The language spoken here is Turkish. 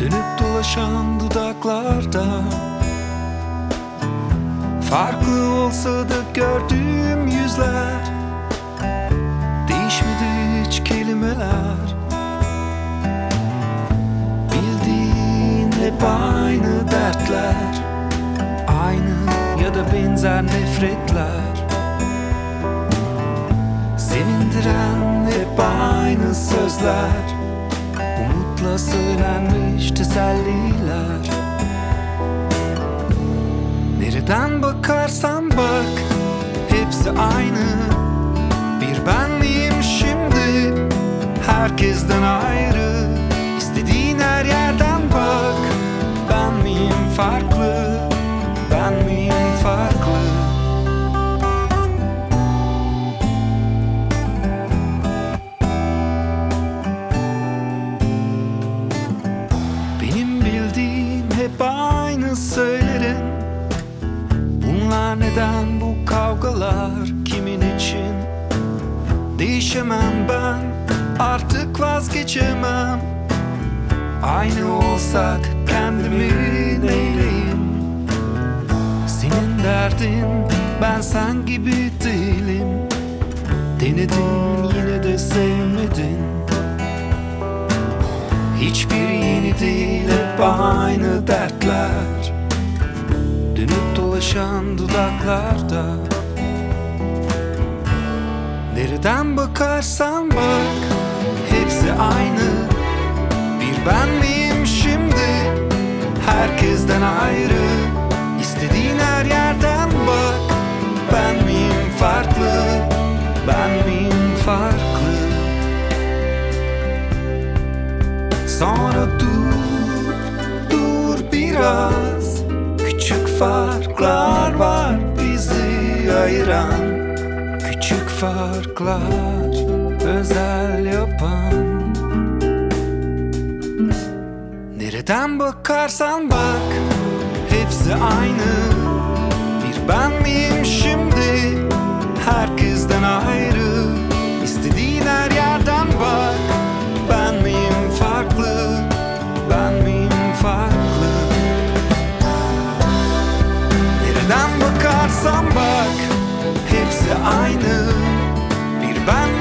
Dönüp dolaşan dudaklarda Farklı olsa da gördüğüm yüzler Değişmedi hiç kelimeler Bildiğin hep aynı dertler Aynı ya da benzer nefretler Sevindiren hep aynı sözler Umutla söylenmiş teselliler. Nereden bakarsan bak Hepsi aynı. Bir benliğim şimdi Herkesten ayrı hep aynı söylerim. Bunlar neden bu kavgalar kimin için? Değişemem ben artık vazgeçemem. Aynı olsak kendimi neyleyim? Senin derdin ben sen gibi değilim. Denedin yine de sevmedin Hiçbir yeni değil hep aynı dertler. Dönüp dolaşan dudaklarda. Nereden bakarsan bak Hepsi aynı Sonra dur Dur biraz. Küçük farklar var bizi ayıran. Küçük farklar özel yapan. Nereden bakarsan bak Hepsi aynı. Bir ben miyim şimdi? Herkesten aynı. Bir ben